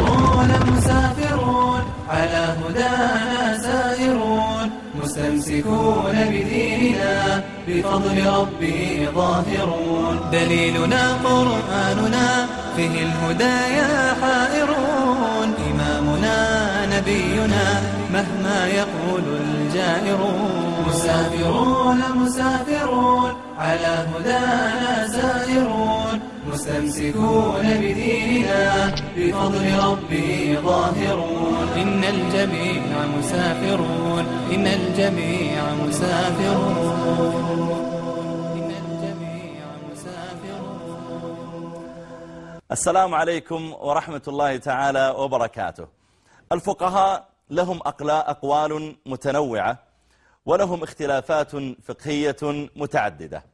مسافرون مسافرون على هدانا سائرون مستمسكون بديننا بفضل ربي ظاهرون. دليلنا قرآننا فيه الهدايا حائرون. إمامنا نبينا مهما يقول الجائرون. مسافرون مسافرون على هدانا سائرون مستمسكون بديننا بفضل ربي ظاهرون. إن الجميع مسافرون. إن الجميع مسافرون. السلام عليكم ورحمة الله تعالى وبركاته. الفقهاء لهم أقوال متنوعة ولهم اختلافات فقهية متعددة.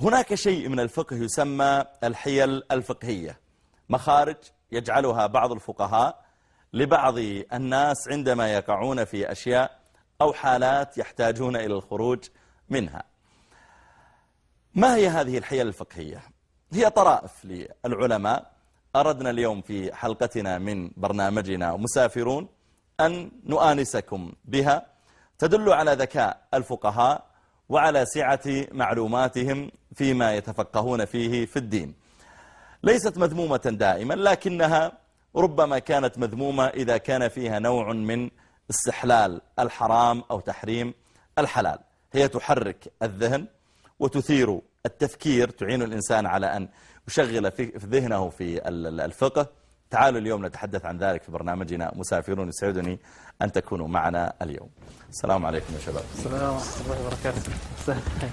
هناك شيء من الفقه يسمى الحيل الفقهية. مخارج يجعلها بعض الفقهاء لبعض الناس عندما يقعون في أشياء أو حالات يحتاجون إلى الخروج منها. ما هي هذه الحيل الفقهية؟ هي طرائف للعلماء. أردنا اليوم في حلقتنا من برنامجنا مسافرون أن نؤانسكم بها. تدل على ذكاء الفقهاء وعلى سعة معلوماتهم فيما يتفقهون فيه في الدين. ليست مذمومة دائما لكنها ربما كانت مذمومة إذا كان فيها نوع من استحلال الحرام أو تحريم الحلال. هي تحرك الذهن وتثير التفكير تعين الإنسان على أن يشغل في ذهنه في ال- ال- الفقه. تعالوا اليوم نتحدث عن ذلك في برنامجنا. مسافرون يسعدني أن تكونوا معنا اليوم. السلام عليكم يا شباب. السلام ورحمة الله وبركاته.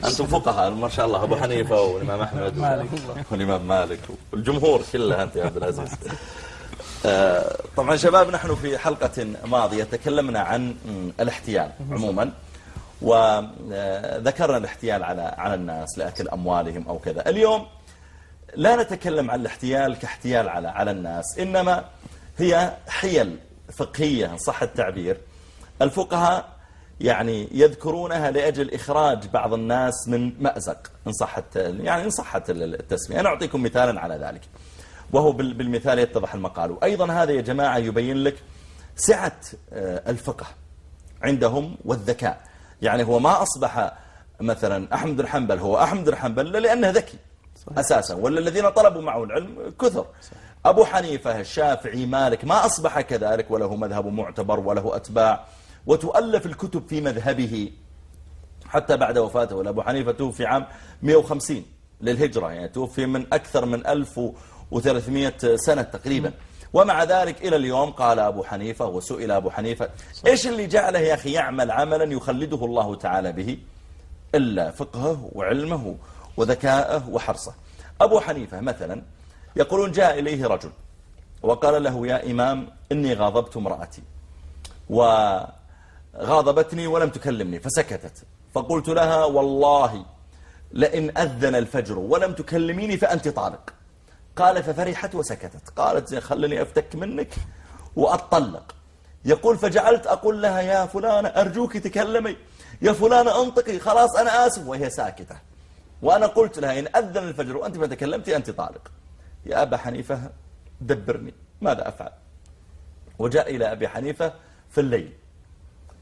أنتم فقهاء ما شاء الله. أبو حنيفة والإمام أحمد والإمام مالك. والجمهور كله أنت يا عبد العزيز. آه، طبعا شباب نحن في حلقة ماضية تكلمنا عن الاحتيال عموما وذكرنا الاحتيال على على الناس لأكل أموالهم أو كذا. اليوم لا نتكلم عن الاحتيال كاحتيال على على الناس إنما هي حيل فقهية صح التعبير. الفقهاء يعني يذكرونها لأجل إخراج بعض الناس من مأزق إن صحت يعني إن صحت التسمية. أنا أعطيكم مثالا على ذلك. وهو بال- بالمثال يتضح المقال. وأيضا هذا يا جماعة يبين لك سعة آه، الفقه عندهم والذكاء. يعني هو ما أصبح مثلا أحمد بن حنبل هو أحمد بن حنبل لأنه ذكي. أساسا. ولا الذين طلبوا معه العلم كثر. أبو حنيفة الشافعي مالك ما أصبح كذلك وله مذهب معتبر وله أتباع وتؤلف الكتب في مذهبه حتى بعد وفاته. أبو حنيفة توفي عام 150 للهجرة يعني توفي من أكثر من 1300 سنة تقريبا. ومع ذلك إلى اليوم قال أبو حنيفة وسئل أبو حنيفة إيش اللي جعله يا أخي يعمل عملا يخلده الله تعالى به؟ إلا فقهه وعلمه. وذكاءه وحرصه. أبو حنيفة مثلا يقولون جاء إليه رجل وقال له يا إمام إني غاضبت امرأتي وغاضبتني ولم تكلمني فسكتت. فقلت لها والله لئن أذن الفجر ولم تكلميني فأنت طالق. قال ففرحت وسكتت. قالت خلني أفتك منك وأطلق. يقول فجعلت أقول لها يا فلانة أرجوك تكلمي. يا فلانة أنطقي. خلاص أنا آسف. وهي ساكتة. وأنا قلت لها إن أذن الفجر وأنت ما تكلمتي أنت طالق. يا أبا حنيفة دبرني ماذا أفعل؟ وجاء إلى أبي حنيفة في الليل.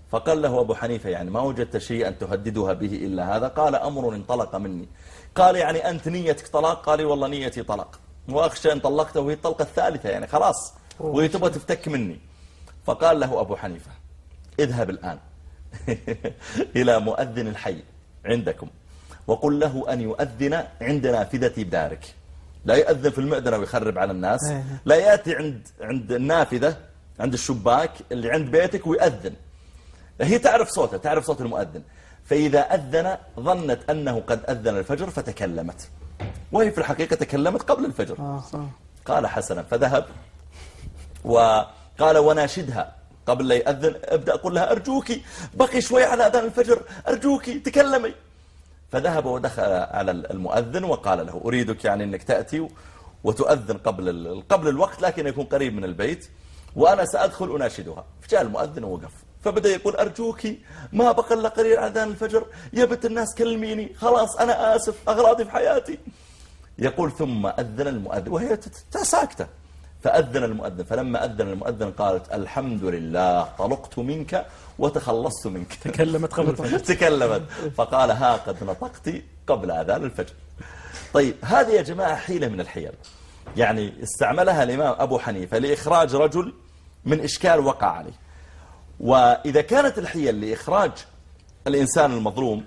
فقال له أبو حنيفة يعني ما وجدت شيئا تهددها به إلا هذا؟ قال أمر انطلق مني. قال يعني أنت نيتك طلاق؟ قال والله نيتي طلاق. وأخشى أن طلقته وهي الطلقة الثالثة يعني خلاص وهي تبغى تفتك مني. فقال له أبو حنيفة اذهب الآن إلى مؤذن الحي عندكم. وقل له أن يؤذن عند نافذة بدارك لا يؤذن في المأذنة ويخرب على الناس. إيه. لا يأتي عند عند النافذة عند الشباك اللي عند بيتك ويؤذن. هي تعرف صوته تعرف صوت المؤذن. فإذا أذن ظنت أنه قد أذن الفجر فتكلمت. وهي في الحقيقة تكلمت قبل الفجر. آه. قال حسنا فذهب وقال وناشدها. قبل لا يأذن ابدأ أقول لها أرجوك بقي شوي على أذان الفجر أرجوك تكلمي. فذهب ودخل على المؤذن وقال له أريدك يعني أنك تأتي وتؤذن قبل قبل الوقت لكن يكون قريب من البيت وأنا سأدخل أناشدها. فجاء المؤذن ووقف. فبدأ يقول أرجوك ما بقى إلا قليل أذان الفجر يا بنت الناس كلميني. خلاص أنا آسف أغراضي في حياتي. يقول ثم أذن المؤذن وهي ساكتة. فأذن المؤذن فلما أذن المؤذن قالت الحمد لله طلقت منك وتخلصت منك. تكلمت قبل الفجر. تكلمت. فقال ها قد نطقت قبل أذان الفجر. طيب هذه يا جماعة حيلة من الحيل. يعني استعملها الإمام أبو حنيفة لإخراج رجل من إشكال وقع عليه. وإذا كانت الحيل لإخراج الإنسان المظلوم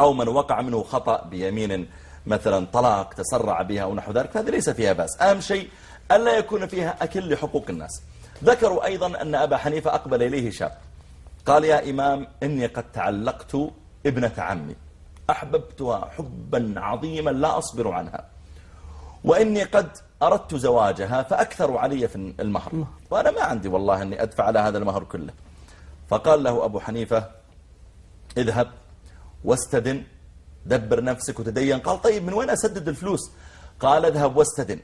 أو من وقع منه خطأ بيمين مثلا طلاق تسرع بها أو نحو ذلك فهذه ليس فيها بأس. أهم شيء ألا يكون فيها أكل لحقوق الناس. ذكروا أيضا أن أبا حنيفة أقبل إليه شاب. قال يا إمام إني قد تعلقت ابنة عمي. أحببتها حبا عظيما لا أصبر عنها. وإني قد أردت زواجها فأكثروا علي في المهر. وأنا ما عندي والله أني أدفع على هذا المهر كله. فقال له أبو حنيفة اذهب واستدن دبر نفسك وتدين. قال طيب من وين أسدد الفلوس؟ قال اذهب واستدن.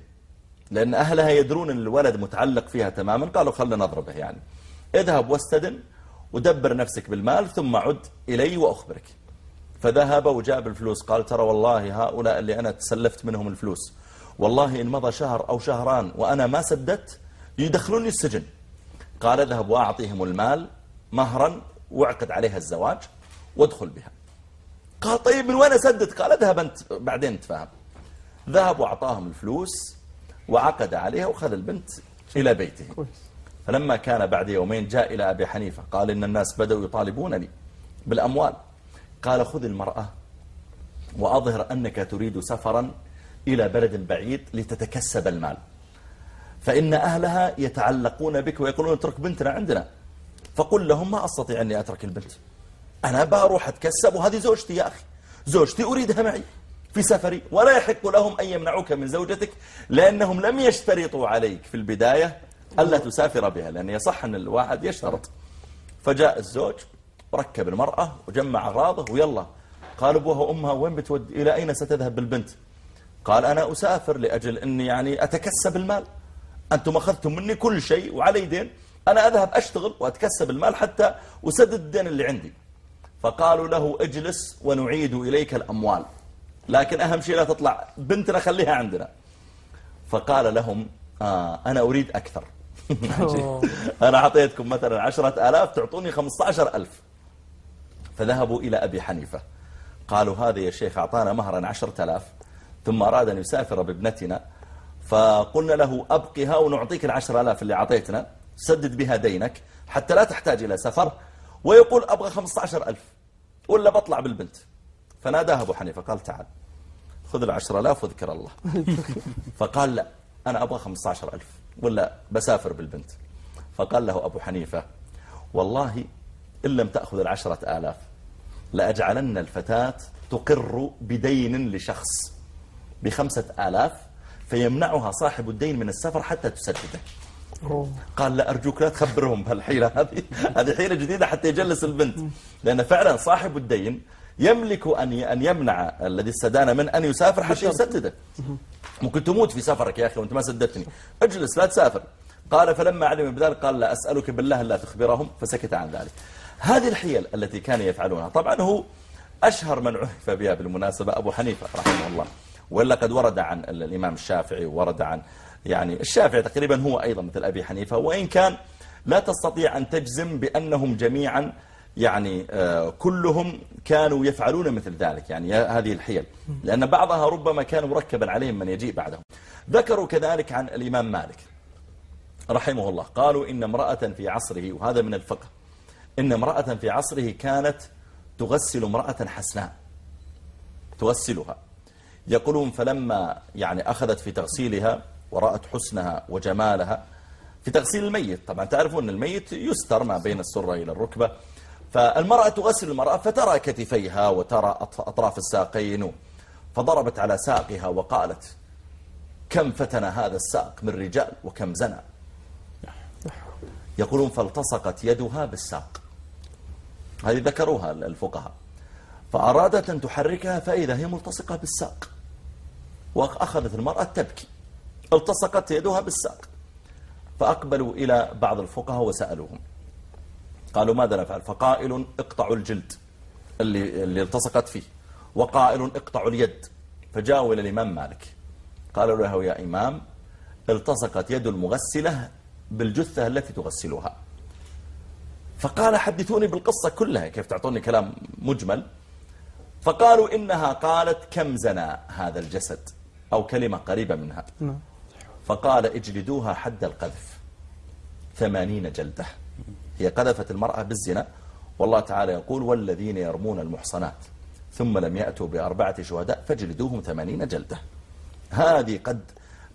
لأن أهلها يدرون أن الولد متعلق فيها تماما. قالوا خلنا نضربه يعني. اذهب واستدن ودبر نفسك بالمال ثم عد إلي وأخبرك. فذهب وجاب الفلوس. قال ترى والله هؤلاء اللي أنا تسلفت منهم الفلوس والله إن مضى شهر أو شهران وأنا ما سددت يدخلوني السجن. قال اذهب وأعطيهم المال مهرا واعقد عليها الزواج وادخل بها. قال طيب من وين أسدد؟ قال اذهب أنت بعدين نتفاهم ذهب وأعطاهم الفلوس وعقد عليها وخذ البنت إلى بيته. فلما كان بعد يومين جاء إلى أبي حنيفة قال إن الناس بدأوا يطالبونني بالأموال. قال خذ المرأة وأظهر أنك تريد سفرا إلى بلد بعيد لتتكسب المال. فإن أهلها يتعلقون بك ويقولون اترك بنتنا عندنا. فقل لهم ما أستطيع أني أترك البنت. أنا بروح أتكسب وهذه زوجتي يا أخي. زوجتي أريدها معي. في سفري ولا يحق لهم أن يمنعوك من زوجتك لأنهم لم يشترطوا عليك في البداية ألا تسافر بها لأن يصح أن الواحد يشترط. فجاء الزوج وركب المرأة وجمع أغراضه ويلا. قال أبوها وأمها وين بتود إلى أين ستذهب بالبنت؟ قال أنا أسافر لأجل أني يعني أتكسب المال. أنتم أخذتم مني كل شيء وعلي دين. أنا أذهب أشتغل وأتكسب المال حتى أسدد الدين اللي عندي. فقالوا له اجلس ونعيد إليك الأموال. لكن أهم شيء لا تطلع. بنتنا خليها عندنا. فقال لهم آه أنا أريد أكثر. أنا أعطيتكم مثلا عشرة آلاف تعطوني خمسة عشر ألف. فذهبوا إلى أبي حنيفة. قالوا هذا يا شيخ أعطانا مهرا عشرة آلاف ثم أراد أن يسافر بابنتنا. فقلنا له أبقها ونعطيك العشر آلاف اللي أعطيتنا. سدد بها دينك حتى لا تحتاج إلى سفر. ويقول أبغى خمسة عشر ألف. ولا بطلع بالبنت. فناداه أبو حنيفة قال تعال خذ العشر آلاف وذكر الله. فقال لا أنا أبغى خمسة عشر ألف ولا بسافر بالبنت. فقال له أبو حنيفة والله إن لم تأخذ العشرة آلاف لأجعلن الفتاة تقر بدين لشخص بخمسة آلاف فيمنعها صاحب الدين من السفر حتى تسدده. قال لا أرجوك لا تخبرهم بهالحيلة هذه. هذه حيلة جديدة حتى يجلس البنت. لأن فعلا صاحب الدين يملك أن أن يمنع الذي استدان من أن يسافر حتى يسدده. ممكن تموت في سفرك يا أخي وأنت ما سددتني. اجلس لا تسافر. قال فلما علم بذلك قال لا أسألك بالله لا تخبرهم فسكت عن ذلك. هذه الحيل التي كان يفعلونها. طبعا هو أشهر من عرف بها بالمناسبة أبو حنيفة رحمه الله. وإلا قد ورد عن الإمام الشافعي وورد عن يعني الشافعي تقريبا هو أيضا مثل أبي حنيفة. وإن كان لا تستطيع أن تجزم بأنهم جميعا يعني آه، كلهم كانوا يفعلون مثل ذلك يعني هذه الحيل. لأن بعضها ربما كان مركبا عليهم من يجيء بعدهم. ذكروا كذلك عن الإمام مالك رحمه الله. قالوا إن امرأة في عصره وهذا من الفقه إن امرأة في عصره كانت تغسل امرأة حسناء. تغسلها. يقولون فلما يعني أخذت في تغسيلها ورأت حسنها وجمالها في تغسيل الميت. طبعا تعرفون أن الميت يستر ما بين السرة إلى الركبة. فالمرأة تغسل المرأة فترى كتفيها وترى أط- أطراف الساقين فضربت على ساقها وقالت كم فتن هذا الساق من رجال وكم زنى يقولون فالتصقت يدها بالساق. هذه ذكروها الفقهاء. فأرادت أن تحركها فإذا هي ملتصقة بالساق. وأخذت المرأة تبكي التصقت يدها بالساق. فأقبلوا إلى بعض الفقهاء وسألوهم قالوا ماذا نفعل؟ فقائل اقطعوا الجلد اللي, اللي التصقت فيه. وقائل اقطعوا اليد. فجاءوا إلى الإمام مالك. قالوا له يا إمام التصقت يد المغسلة بالجثة التي تغسلها. فقال حدثوني بالقصة كلها كيف تعطوني كلام مجمل. فقالوا إنها قالت كم زنا هذا الجسد؟ أو كلمة قريبة منها. نعم. فقال اجلدوها حد القذف. ثمانين جلدة. هي قذفت المرأة بالزنا. والله تعالى يقول والذين يرمون المحصنات ثم لم يأتوا بأربعة شهداء فجلدوهم ثمانين جلدة. هذه قد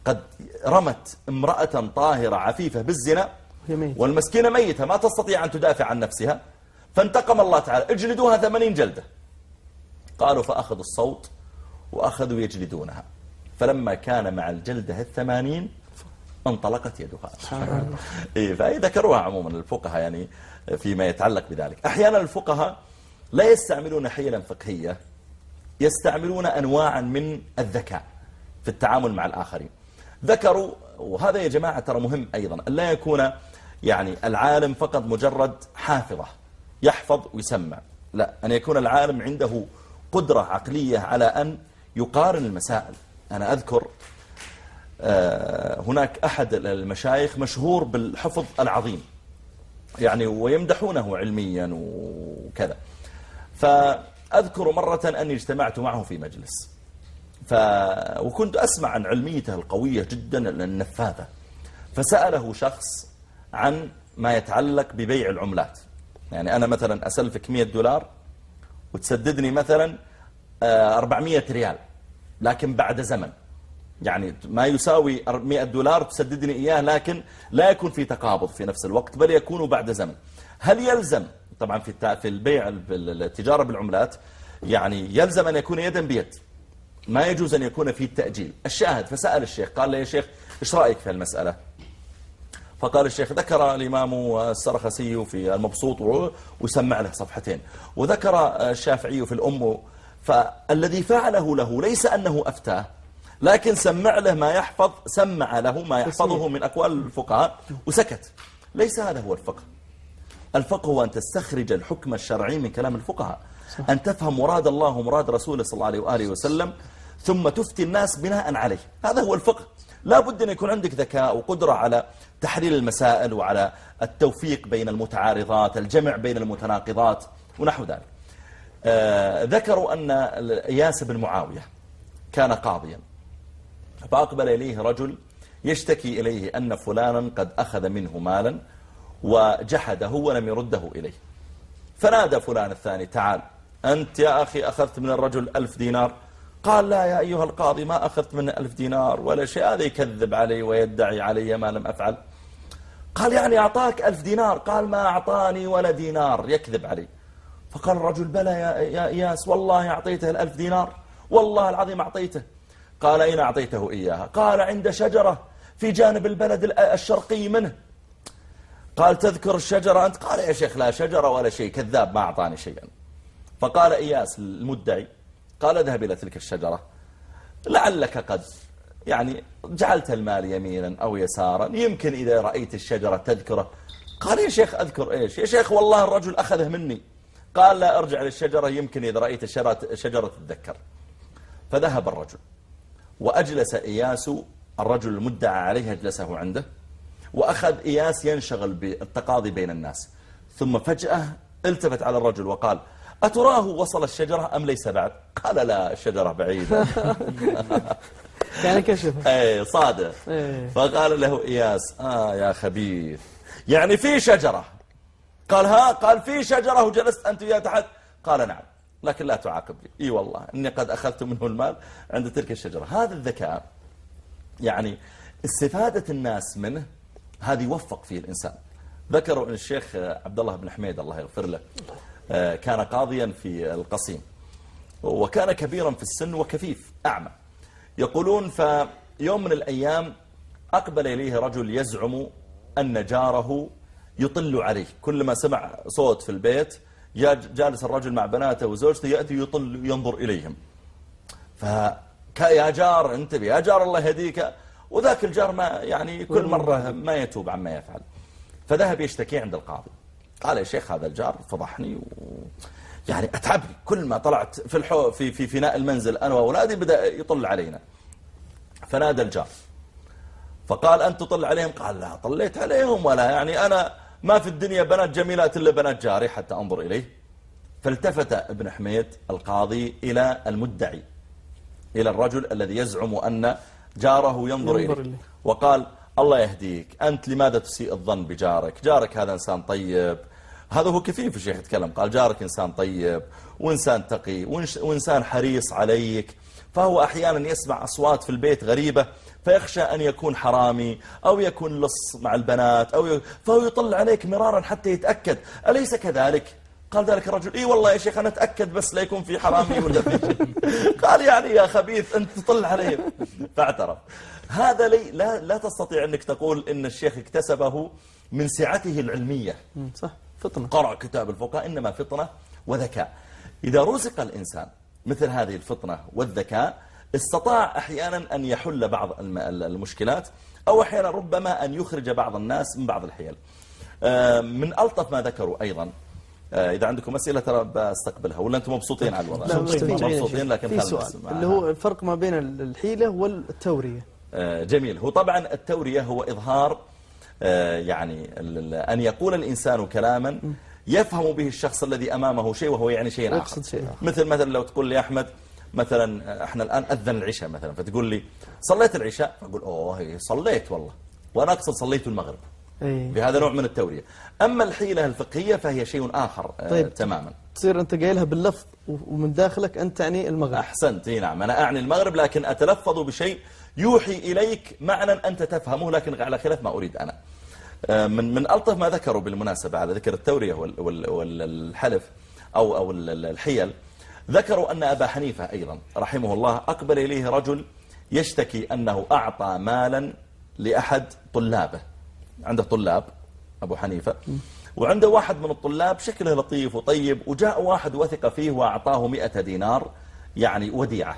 قد رمت امرأة طاهرة عفيفة بالزنا. والمسكينة ميتة ما تستطيع أن تدافع عن نفسها. فانتقم الله تعالى اجلدوها ثمانين جلدة. قالوا فأخذوا الصوت وأخذوا يجلدونها. فلما كان مع الجلدة الثمانين انطلقت يدها. إيه فأي ذكروها عموما الفقهاء يعني فيما يتعلق بذلك. أحيانا الفقهاء لا يستعملون حيلا فقهية يستعملون أنواعا من الذكاء في التعامل مع الآخرين. ذكروا وهذا يا جماعة ترى مهم أيضا أن لا يكون يعني العالم فقط مجرد حافظة يحفظ ويسمع. لا أن يكون العالم عنده قدرة عقلية على أن يقارن المسائل. أنا أذكر هناك أحد المشايخ مشهور بالحفظ العظيم يعني ويمدحونه علميا وكذا. فأذكر مرة أني اجتمعت معه في مجلس ف... وكنت أسمع عن علميته القوية جدا النفاذة. فسأله شخص عن ما يتعلق ببيع العملات. يعني أنا مثلا أسلفك 100 دولار وتسددني مثلا آه، 400 ريال لكن بعد زمن. يعني ما يساوي 100 دولار تسددني إياه لكن لا يكون في تقابض في نفس الوقت بل يكون بعد زمن. هل يلزم؟ طبعا في في البيع في التجارة بالعملات يعني يلزم أن يكون يدا بيد. ما يجوز أن يكون فيه التأجيل الشاهد فسأل الشيخ قال له يا شيخ إيش رأيك في المسألة فقال الشيخ ذكر الإمام السرخسي في المبسوط وسمع له صفحتين. وذكر الشافعي في الأم فالذي فعله له ليس أنه أفتاه لكن سمع له ما يحفظ سمع له ما يحفظه من أقوال الفقهاء وسكت. ليس هذا هو الفقه. الفقه هو أن تستخرج الحكم الشرعي من كلام الفقهاء. أن تفهم مراد الله ومراد رسوله صلى الله عليه وآله وسلم ثم تفتي الناس بناء عليه. هذا هو الفقه. لا بد أن يكون عندك ذكاء وقدرة على تحليل المسائل وعلى التوفيق بين المتعارضات الجمع بين المتناقضات ونحو ذلك. آه ذكروا أن إياس بن معاوية كان قاضيا. فأقبل إليه رجل يشتكي إليه أن فلانا قد أخذ منه مالا وجحده ولم يرده إليه. فنادى فلان الثاني تعال أنت يا أخي أخذت من الرجل ألف دينار. قال لا يا أيها القاضي ما أخذت منه ألف دينار ولا شيء هذا يكذب علي ويدعي علي ما لم أفعل. قال يعني أعطاك ألف دينار؟ قال ما أعطاني ولا دينار. يكذب علي. فقال الرجل بلى يا, يا إياس والله أعطيته الألف دينار والله العظيم أعطيته. قال أين أعطيته إياها. قال عند شجرة في جانب البلد ال- الشرقي منه. قال تذكر الشجرة أنت؟ قال يا شيخ لا شجرة ولا شيء كذاب ما أعطاني شيئا. فقال إياس المدعي قال اذهب إلى تلك الشجرة. لعلك قد يعني جعلت المال يمينا أو يسارا يمكن إذا رأيت الشجرة تذكره. قال يا شيخ أذكر إيش؟ يا شيخ والله الرجل أخذه مني. قال لا أرجع للشجرة يمكن إذا رأيت الشجرة شجرة تتذكر. فذهب الرجل. وأجلس إياس الرجل المدعى عليه أجلسه عنده وأخذ إياس ينشغل بالتقاضي بين الناس. ثم فجأة التفت على الرجل وقال أتراه وصل الشجرة أم ليس بعد؟ قال لا الشجرة بعيدة. يعني كشف. أي صادق إيه. فقال له إياس آه يا خبيث يعني في شجرة. قال ها قال في شجرة وجلست أنت وياه تحت؟ قال نعم. لكن لا تعاقبني إي والله إني قد أخذت منه المال عند تلك الشجرة. هذا الذكاء يعني استفادة الناس منه هذه يوفق فيه الإنسان. ذكروا أن الشيخ عبد الله بن حميد الله يغفر له آه، كان قاضيا في القصيم وكان كبيرا في السن وكفيف أعمى. يقولون فيوم من الأيام أقبل إليه رجل يزعم أن جاره يطل عليه. كلما سمع صوت في البيت جالس الرجل مع بناته وزوجته يأتي يطل ينظر إليهم. فيا جار انتبه يا جار الله يهديك. وذاك الجار ما يعني كل مرة ما يتوب عما يفعل. فذهب يشتكي عند القاضي. قال يا شيخ هذا الجار فضحني و... يعني أتعبني. كل ما طلعت في الحو في في فناء المنزل أنا وأولادي بدأ يطل علينا. فنادى الجار. فقال أنت تطل عليهم؟ قال لا طليت عليهم ولا يعني أنا ما في الدنيا بنات جميلات إلا بنات جاري حتى أنظر إليه. فالتفت ابن حميد القاضي إلى المدعي إلى الرجل الذي يزعم أن جاره ينظر ينظر إليه. وقال الله يهديك أنت لماذا تسيء الظن بجارك؟ جارك هذا إنسان طيب. هذا هو كثير في الشيخ يتكلم قال جارك إنسان طيب وإنسان تقي وإنسان حريص عليك فهو أحيانا يسمع أصوات في البيت غريبة فيخشى أن يكون حرامي أو يكون لص مع البنات أو ي... فهو يطلع عليك مرارا حتى يتأكد. أليس كذلك؟ قال ذلك الرجل. إي والله يا شيخ أنا أتأكد بس لا يكون في حرامي ولا في قال يعني يا خبيث أنت تطلع عليهم فاعترف. هذا لي لا, لا تستطيع أنك تقول إن الشيخ اكتسبه من سعته العلمية. صح. فطنة. قرأ كتاب الفقهاء إنما فطنة وذكاء. إذا رزق الإنسان مثل هذه الفطنة والذكاء استطاع أحيانا أن يحل بعض الم- المشكلات أو أحيانا ربما أن يخرج بعض الناس من بعض الحيل. آه، من ألطف ما ذكروا أيضا آه، إذا عندكم أسئلة ترى بستقبلها ولا أنتم مبسوطين على الوضع؟ مبسوطين. لكن في خلنا سؤال. اللي هو الفرق ما بين الحيلة والتورية. آه، جميل. هو طبعا التورية هو إظهار يعني أن يقول الإنسان كلاما يفهم به الشخص الذي أمامه شيء وهو يعني شيء آخر. شيء. مثل مثلا لو تقول لي أحمد مثلا آه، إحنا الآن أذن العشاء مثلا فتقول لي صليت العشاء؟ فأقول أوه هي صليت والله. وأنا أقصد صليت المغرب. بهذا نوع من التورية. أما الحيلة الفقهية فهي شيء آخر آه، طيب. تماما. تصير أنت قايلها باللفظ ومن داخلك أنت تعني المغرب. أحسنت نعم. أنا أعني المغرب لكن أتلفظ بشيء يوحي إليك معنى أنت تفهمه لكن على خلاف ما أريد أنا. من من ألطف ما ذكروا بالمناسبة على ذكر التورية وال- وال- والحلف أو أو ال- ال- الحيل ذكروا أن أبا حنيفة أيضا رحمه الله أقبل إليه رجل يشتكي أنه أعطى مالا لأحد طلابه. عنده طلاب أبو حنيفة. وعنده واحد من الطلاب شكله لطيف وطيب وجاء واحد وثق فيه وأعطاه مئة دينار يعني وديعة.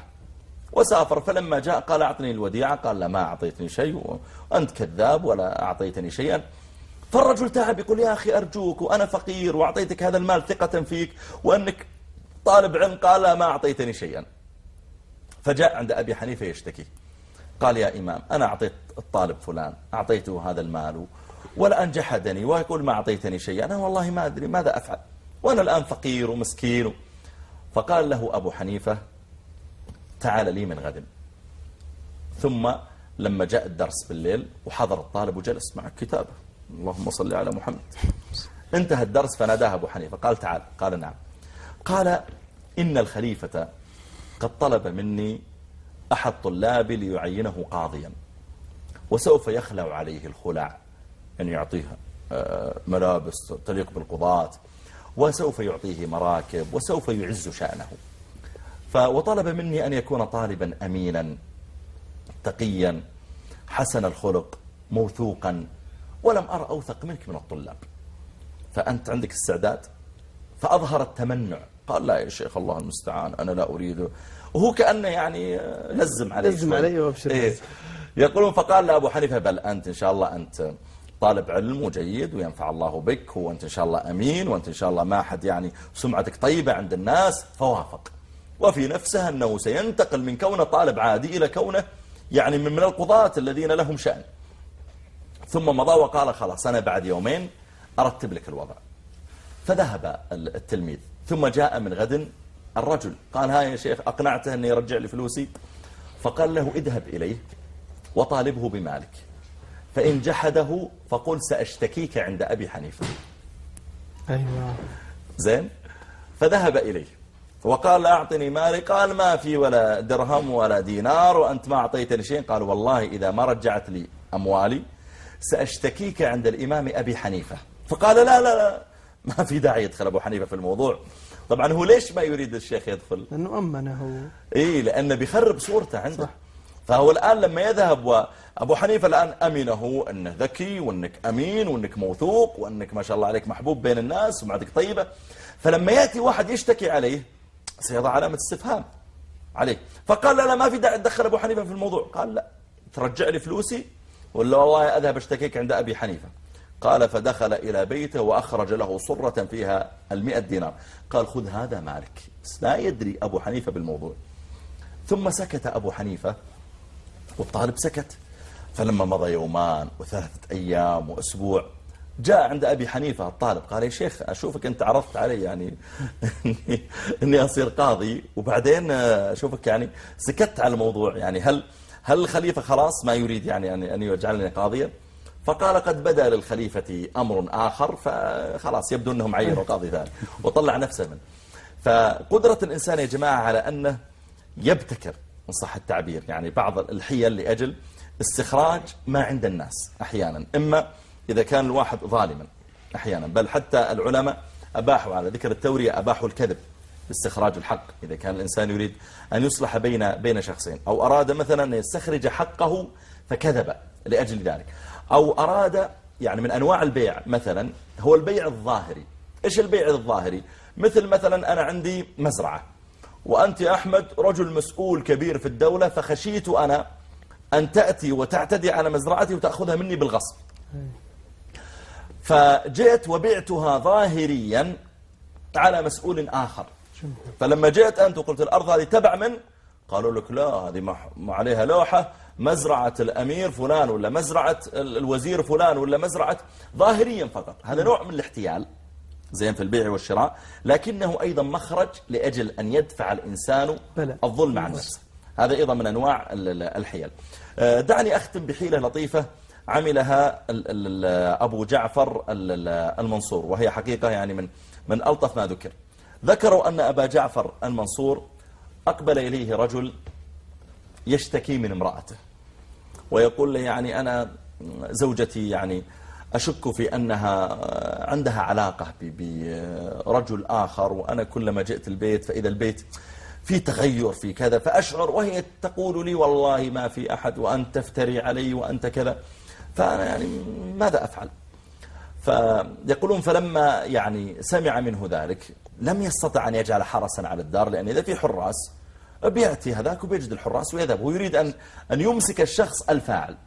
وسافر. فلما جاء قال أعطني الوديعة قال لا ما أعطيتني شيء وأنت كذاب ولا أعطيتني شيئا. فالرجل تعب يقول يا أخي أرجوك وأنا فقير وأعطيتك هذا المال ثقة فيك وأنك طالب علم قال لا ما أعطيتني شيئا. فجاء عند أبي حنيفة يشتكي. قال يا إمام أنا أعطيت الطالب فلان أعطيته هذا المال والآن جحدني ويقول ما أعطيتني شيئا. أنا والله ما أدري ماذا أفعل وأنا الآن فقير ومسكين. فقال له أبو حنيفة تعال لي من غد. ثم لما جاء الدرس بالليل وحضر الطالب وجلس مع كتابه اللهم صل على محمد. انتهى الدرس فناداه أبو حنيفة. قال تعال. قال نعم. قال إن الخليفة قد طلب مني أحد طلابي ليعينه قاضيا. وسوف يخلع عليه الخلع. أن يعطيه آه، ملابس تليق بالقضاة. وسوف يعطيه مراكب. وسوف يعز شأنه. وطلب مني أن يكون طالبا أمينا تقيا حسن الخلق موثوقا ولم أرى أوثق منك من الطلاب. فأنت عندك استعداد؟ فأظهر التمنع. قال لا يا شيخ الله المستعان أنا لا أريد. وهو كأنه يعني لزم عليه لزم. عليه وأبشر إيه. يقولون فقال لأبو حنيفة بل أنت إن شاء الله أنت طالب علم وجيد وينفع الله بك وأنت إن شاء الله أمين وأنت إن شاء الله ما أحد يعني سمعتك طيبة عند الناس فوافق. وفي نفسه أنه سينتقل من كونه طالب عادي إلى كونه يعني من من القضاة الذين لهم شأن. ثم مضى وقال خلاص أنا بعد يومين أرتب لك الوضع. فذهب التلميذ ثم جاء من غد الرجل. قال ها يا شيخ أقنعته أن يرجع لي فلوسي؟ فقال له اذهب إليه وطالبه بمالك. فإن جحده فقل سأشتكيك عند أبي حنيفة. أيوه. زين؟ فذهب إليه. وقال أعطني مالي قال ما في ولا درهم ولا دينار وأنت ما أعطيتني شيء. قال والله إذا ما رجعت لي أموالي سأشتكيك عند الإمام أبي حنيفة. فقال لا لا لا ما في داعي يدخل أبو حنيفة في الموضوع. طبعا هو ليش ما يريد الشيخ يدخل؟ لأنه أمنه إيه لأنه بيخرب صورته عنده. صح. فهو الآن لما يذهب وأبو حنيفة الآن أمنه أنه ذكي وأنك أمين وأنك موثوق وأنك ما شاء الله عليك محبوب بين الناس وسمعتك طيبة. فلما يأتي واحد يشتكي عليه سيضع علامة استفهام عليه. فقال لا لا ما في داعي تدخل أبو حنيفة في الموضوع. قال لا ترجع لي فلوسي ولا والله أذهب أشتكيك عند أبي حنيفة. قال فدخل إلى بيته وأخرج له صرة فيها المئة دينار. قال خذ هذا مالك. لا يدري أبو حنيفة بالموضوع. ثم سكت أبو حنيفة والطالب سكت. فلما مضى يومان وثلاثة أيام وأسبوع جاء عند أبي حنيفة الطالب قال يا شيخ أشوفك أنت عرضت علي يعني أني أصير قاضي وبعدين أشوفك يعني سكت على الموضوع يعني هل هل الخليفة خلاص ما يريد يعني أن يجعلني قاضيا؟ فقال قد بدا للخليفة أمر آخر فخلاص يبدو أنهم عينوا قاضي ثاني وطلع نفسه منه. فقدرة الإنسان يا جماعة على أنه يبتكر إن صح التعبير يعني بعض الحيل لأجل استخراج ما عند الناس أحيانا إما إذا كان الواحد ظالما أحيانا. بل حتى العلماء أباحوا على ذكر التورية أباحوا الكذب باستخراج الحق. إذا كان الإنسان يريد أن يصلح بين بين شخصين أو أراد مثلا أن يستخرج حقه فكذب لأجل ذلك. أو أراد يعني من أنواع البيع مثلا هو البيع الظاهري. إيش البيع الظاهري؟ مثل مثلا أنا عندي مزرعة وأنت يا أحمد رجل مسؤول كبير في الدولة فخشيت أنا أن تأتي وتعتدي على مزرعتي وتأخذها مني بالغصب. فجئت وبعتها ظاهريا على مسؤول آخر. فلما جئت أنت وقلت الأرض هذه تبع من؟ قالوا لك لا هذه عليها لوحة مزرعة الأمير فلان ولا مزرعة ال- الوزير فلان ولا مزرعة ظاهريا فقط. هذا نوع من الاحتيال زين في البيع والشراء لكنه أيضا مخرج لأجل أن يدفع الإنسان. الظلم عن نفسه. هذا أيضا من أنواع ال- ال- الحيل. آه، دعني أختم بحيلة لطيفة. عملها أبو جعفر ال- ال- المنصور وهي حقيقة يعني من من ألطف ما ذكر. ذكروا أن أبا جعفر المنصور أقبل إليه رجل يشتكي من امرأته ويقول له يعني أنا زوجتي يعني أشك في أنها عندها علاقة برجل آخر وأنا كلما جئت البيت فإذا البيت في تغير في كذا فأشعر وهي تقول لي والله ما في أحد وأنت تفتري علي وأنت كذا. فأنا يعني ماذا أفعل؟ فيقولون فلما يعني سمع منه ذلك لم يستطع أن يجعل حرسا على الدار لأن إذا في حراس بيأتي هذاك وبيجد الحراس ويذهب ويريد أن, أن يمسك الشخص الفاعل.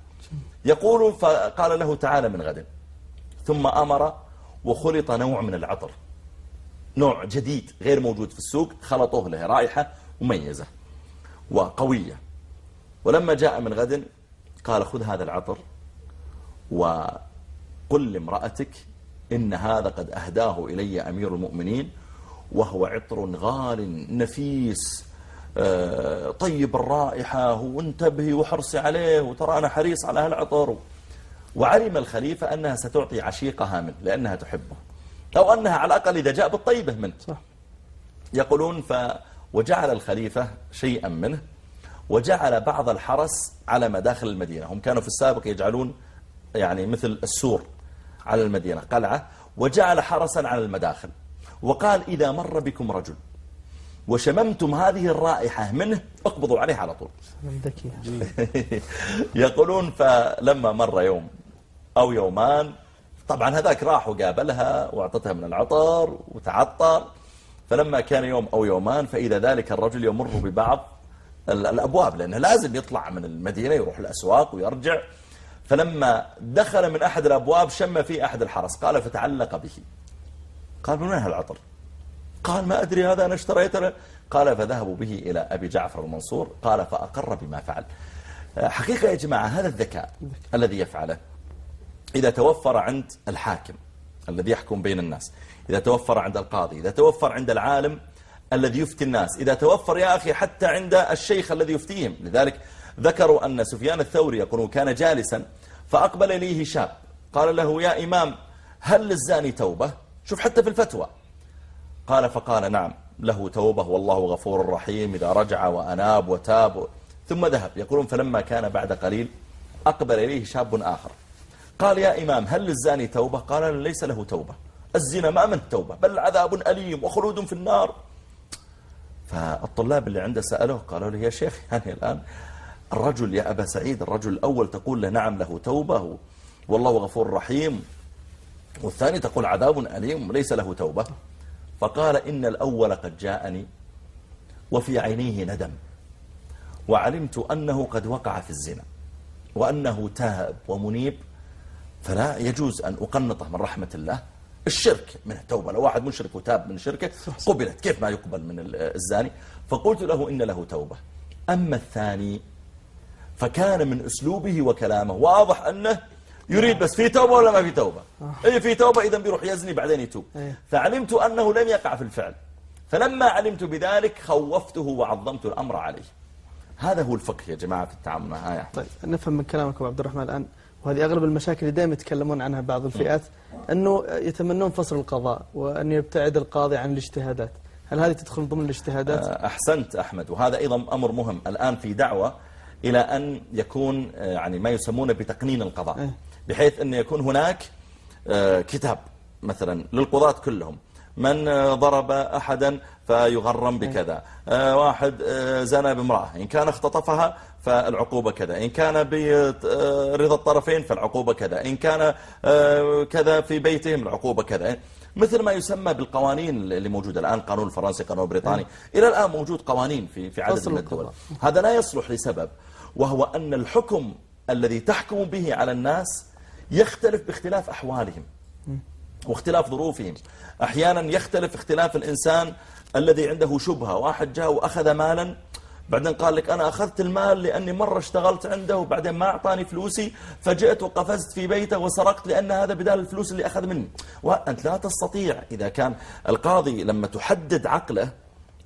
يقول فقال له تعالى من غد. ثم أمر وخلط نوع من العطر. نوع جديد غير موجود في السوق خلطوه له رائحة مميزة وقوية. ولما جاء من غد قال خذ هذا العطر وقل لامرأتك إن هذا قد أهداه إلي أمير المؤمنين وهو عطر غال نفيس آه، طيب الرائحة وانتبهي وحرصي عليه وترى أنا حريص على هالعطر. وعلم الخليفة أنها ستعطي عشيقها منه لأنها تحبه أو أنها على الأقل إذا جاء بالطيبة منه. صح. يقولون ف وجعل الخليفة شيئا منه وجعل بعض الحرس على مداخل المدينة. هم كانوا في السابق يجعلون يعني مثل السور على المدينة. قلعة وجعل حرسا على المداخل. وقال إذا مر بكم رجل وشممتم هذه الرائحة منه اقبضوا عليه على طول. يقولون فلما مر يوم أو يومان طبعا هذاك راح وقابلها وأعطتها من العطر وتعطر. فلما كان يوم أو يومان فإذا ذلك الرجل يمر ببعض ال- الأبواب لأنه لازم يطلع من المدينة يروح الأسواق ويرجع. فلما دخل من أحد الأبواب شم في أحد الحرس قال فتعلق به. قال من وين هالعطر؟ قال ما أدري هذا أنا اشتريته قال فذهبوا به إلى أبي جعفر المنصور. قال فأقر بما فعل. حقيقة يا جماعة هذا الذكاء الذي يفعله. إذا توفر عند الحاكم الذي يحكم بين الناس إذا توفر عند القاضي إذا توفر عند العالم الذي يفتي الناس إذا توفر يا أخي حتى عند الشيخ الذي يفتيهم لذلك ذكروا أن سفيان الثوري يقولون كان جالسا فأقبل إليه شاب قال له يا إمام هل للزاني توبة؟ شوف حتى في الفتوى. قال فقال نعم له توبة والله غفور رحيم إذا رجع وأناب وتاب. ثم ذهب. يقولون فلما كان بعد قليل أقبل إليه شاب آخر. قال يا إمام هل للزاني توبة؟ قال ليس له توبة. الزنا ما منه توبة بل عذاب أليم وخلود في النار. فالطلاب اللي عنده سألوه قالوا له يا شيخ يعني الآن الرجل يا أبا سعيد الرجل الأول تقول له نعم له توبة والله غفور رحيم. والثاني تقول عذاب أليم ليس له توبة. فقال إن الأول قد جاءني وفي عينيه ندم وعلمت أنه قد وقع في الزنا وأنه تاب ومنيب. فلا يجوز أن أقنطه من رحمة الله. الشرك من التوبة لو واحد مشرك وتاب من شركه قبلت كيف ما يقبل من الزاني؟ فقلت له إن له توبة. أما الثاني فكان من أسلوبه وكلامه. واضح أنه يريد بس في توبة ولا ما في توبة؟ إيه في توبة إذا بيروح يزني بعدين يتوب. إيه. فعلمت أنه لم يقع في الفعل. فلما علمت بذلك خوفته وعظمت الأمر عليه. هذا هو الفقه يا جماعة في التعامل مع آية طيب نفهم من كلامك أبو عبد الرحمن الآن وهذه أغلب المشاكل اللي دائما يتكلمون عنها بعض الفئات أنه يتمنون فصل القضاء وأن يبتعد القاضي عن الاجتهادات. هل هذه تدخل ضمن الاجتهادات؟ آه، أحسنت أحمد وهذا أيضا أمر مهم. الآن في دعوة إلى أن يكون آه، يعني ما يسمونه بتقنين القضاء إيه. بحيث أن يكون هناك آه، كتاب مثلا للقضاة كلهم. من آه، ضرب أحدا فيغرم بكذا. آه، واحد زنى بامرأة. إن كان اختطفها فالعقوبة كذا. إن كان برضا الطرفين فالعقوبة كذا. إن كان كذا في بيتهم العقوبة كذا. مثل ما يسمى بالقوانين اللي موجودة الآن قانون الفرنسي قانون البريطاني. إلى الآن موجود قوانين في في عدد من. الدول. هذا لا يصلح لسبب وهو أن الحكم الذي تحكم به على الناس يختلف باختلاف أحوالهم واختلاف ظروفهم. أحيانا يختلف اختلاف الإنسان الذي عنده شبهة واحد جاء وأخذ مالا بعدين قال لك أنا أخذت المال لأني مرة اشتغلت عنده وبعدين ما أعطاني فلوسي فجئت وقفزت في بيته وسرقت لأن هذا بدال الفلوس اللي أخذ مني وأنت لا تستطيع إذا كان القاضي لما تحدد عقله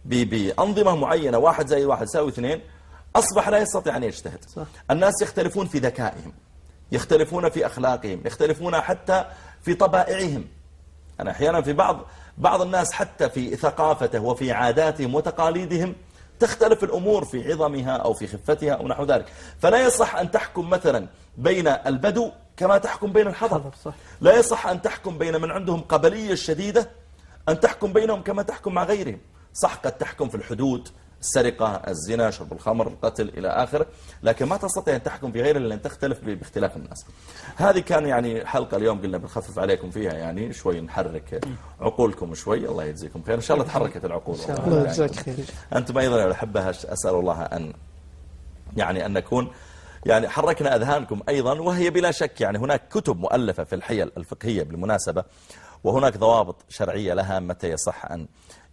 بأنظمة معينة واحد زائد واحد يساوي اثنين أصبح لا يستطيع أن يجتهد. صح. الناس يختلفون في ذكائهم يختلفون في أخلاقهم يختلفون حتى في طبائعهم. أنا أحيانا في بعض بعض الناس حتى في ثقافته وفي عاداتهم وتقاليدهم تختلف الأمور في عظمها أو في خفتها أو نحو ذلك. فلا يصح أن تحكم مثلا بين البدو كما تحكم بين الحضر. لا يصح أن تحكم بين من عندهم قبلية شديدة أن تحكم بينهم كما تحكم مع غيرهم. صح قد تحكم في الحدود السرقة الزنا شرب الخمر القتل إلى آخره. لكن ما تستطيع أن تحكم في غيره لأن تختلف ب- باختلاف الناس. هذه كان يعني حلقة اليوم قلنا بنخفف عليكم فيها يعني شوي نحرك عقولكم شوي. الله يجزيكم خير. إن شاء الله تحركت العقول. إن شاء والله. الله. يعني يجزاك خير. أنتم أيضا يا الأحبة أسأل الله أن يعني أن نكون يعني حركنا أذهانكم أيضا. وهي بلا شك يعني هناك كتب مؤلفة في الحيل الفقهية بالمناسبة. وهناك ضوابط شرعية لها متى يصح أن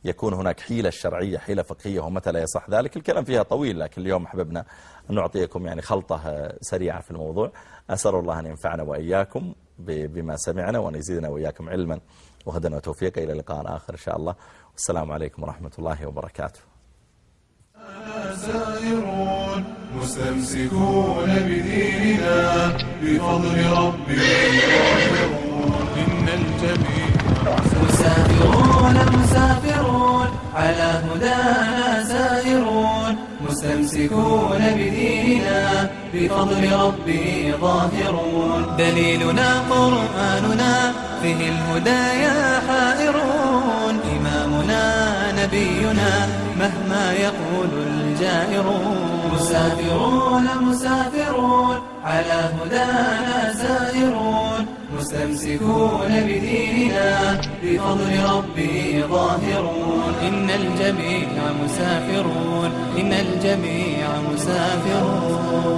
يكون هناك حيلة شرعية حيلة فقهية ومتى لا يصح ذلك؟ الكلام فيها طويل لكن اليوم أحببنا أن نعطيكم يعني خلطة سريعة في الموضوع. أسأل الله أن ينفعنا وإياكم بما سمعنا وأن يزيدنا وإياكم علما. وهدنا وتوفيقا إلى لقاء آخر إن شاء الله. والسلام عليكم ورحمة الله وبركاته. سائرون مستمسكون بديننا بفضل ظاهرون إن الجميع مسافرون مسافرون على هدانا سائرون. مستمسكون بديننا بفضل ربه ظاهرون. دليلنا قرآننا فيه الهدايا حائرون. إمامنا نبينا مهما يقول الجائرون. مسافرون مسافرون على هدانا سائرون. مستمسكون بديننا بفضل ربه ظاهرون. إن الجميع مسافرون إن الجميع مسافرون.